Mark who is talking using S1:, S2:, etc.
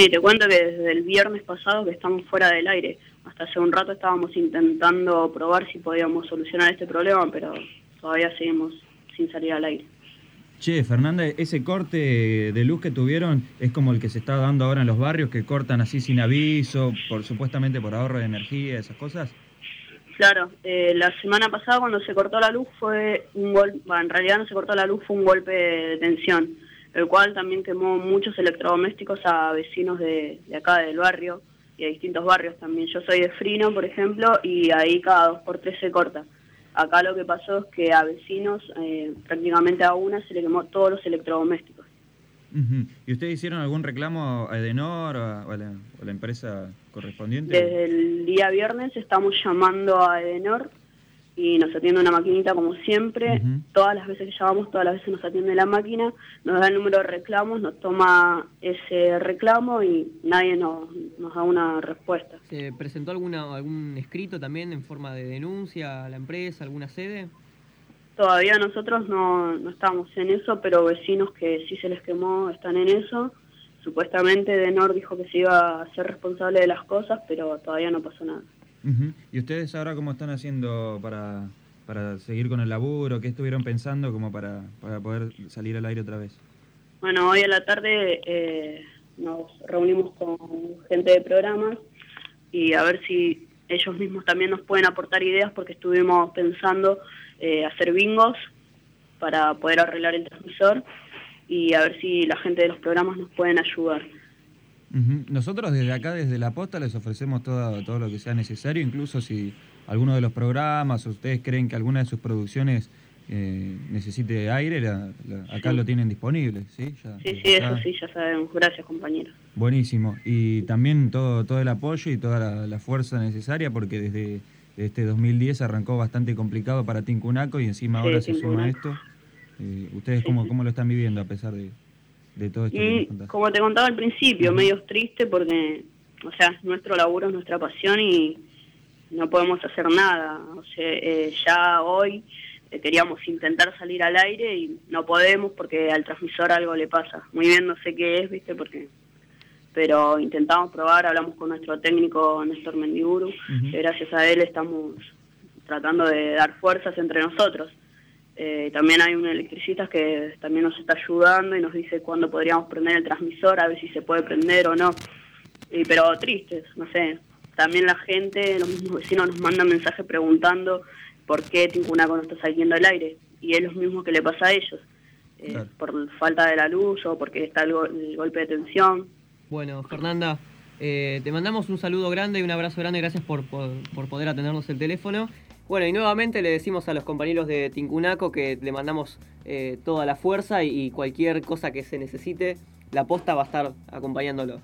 S1: Sí, te cuento que desde el viernes pasado que estamos fuera del aire. Hasta hace un rato estábamos intentando probar si podíamos solucionar este problema, pero todavía seguimos sin salir al aire.
S2: Che, Fernanda, ese corte de luz que tuvieron es como el que se está dando ahora en los barrios, que cortan así sin aviso, por supuestamente por ahorro de energía, esas cosas.
S1: Claro, eh, la semana pasada cuando se cortó la luz fue un golpe, en realidad no se cortó la luz, fue un golpe de tensión, el cual también quemó muchos electrodomésticos a vecinos de, acá del barrio y a distintos barrios también. Yo soy de Frino, por ejemplo, y ahí cada dos por tres se corta. Acá lo que pasó es que a vecinos, eh, prácticamente a una, se le quemó todos los electrodomésticos.
S2: ¿Y ustedes hicieron algún reclamo a Edenor o a, la, empresa correspondiente?
S1: Desde el día viernes estamos llamando a Edenor y nos atiende una maquinita como siempre. Todas las veces que llamamos, todas las veces nos atiende la máquina, nos da el número de reclamos, nos toma ese reclamo y nadie nos, nos da una respuesta.
S3: ¿Se presentó alguna, algún escrito también en forma de denuncia a la empresa, alguna sede?
S1: Todavía nosotros no, no estamos en eso, pero vecinos que sí se les quemó están en eso. Supuestamente Denor dijo que se iba a ser responsable de las cosas, pero todavía no pasó nada.
S2: ¿Y ustedes ahora cómo están haciendo para, para seguir con el laburo? ¿Qué estuvieron pensando como para, para poder salir al aire otra vez?
S1: Bueno, hoy a la tarde eh, nos reunimos con gente de programas y a ver si ellos mismos también nos pueden aportar ideas porque estuvimos pensando eh, hacer bingos para poder arreglar el transmisor y a ver si la gente de los programas nos pueden ayudar.
S2: Nosotros desde acá, desde la posta, les ofrecemos todo, todo lo que sea necesario, incluso si alguno de los programas o ustedes creen que alguna de sus producciones eh, necesite aire, acá lo tienen disponible,
S1: ¿sí? sí, sí, eso sí, ya sabemos. Gracias, compañero.
S2: Buenísimo. Y también todo, todo el apoyo y toda la, fuerza necesaria, porque desde, este 2010 arrancó bastante complicado para Tincunaco y encima ahora se suma esto. Eh, ¿Ustedes cómo, cómo lo están viviendo a pesar de, de todo esto?
S1: Y como te contaba al principio, medio triste porque, o sea, nuestro laburo es nuestra pasión y no podemos hacer nada. O sea, eh, ya hoy eh, queríamos intentar salir al aire y no podemos porque al transmisor algo le pasa. Muy bien, no sé qué es, ¿viste? Porque pero intentamos probar, hablamos con nuestro técnico Néstor Mendiburu, que gracias a él estamos tratando de dar fuerzas entre nosotros. Eh, también hay un electricista que también nos está ayudando y nos dice cuándo podríamos prender el transmisor, a ver si se puede prender o no. Y, pero tristes, no sé. También la gente, los mismos vecinos nos mandan mensajes preguntando por qué Tincunaco no está saliendo al aire. Y es lo mismo que le pasa a ellos. Eh, por falta de la luz o porque está el, golpe de tensión.
S3: Bueno, Fernanda, eh, te mandamos un saludo grande y un abrazo grande. Gracias por, poder atendernos el teléfono. Bueno, y nuevamente le decimos a los compañeros de Tincunaco que le mandamos eh, toda la fuerza y cualquier cosa que se necesite, la posta va a estar acompañándolos.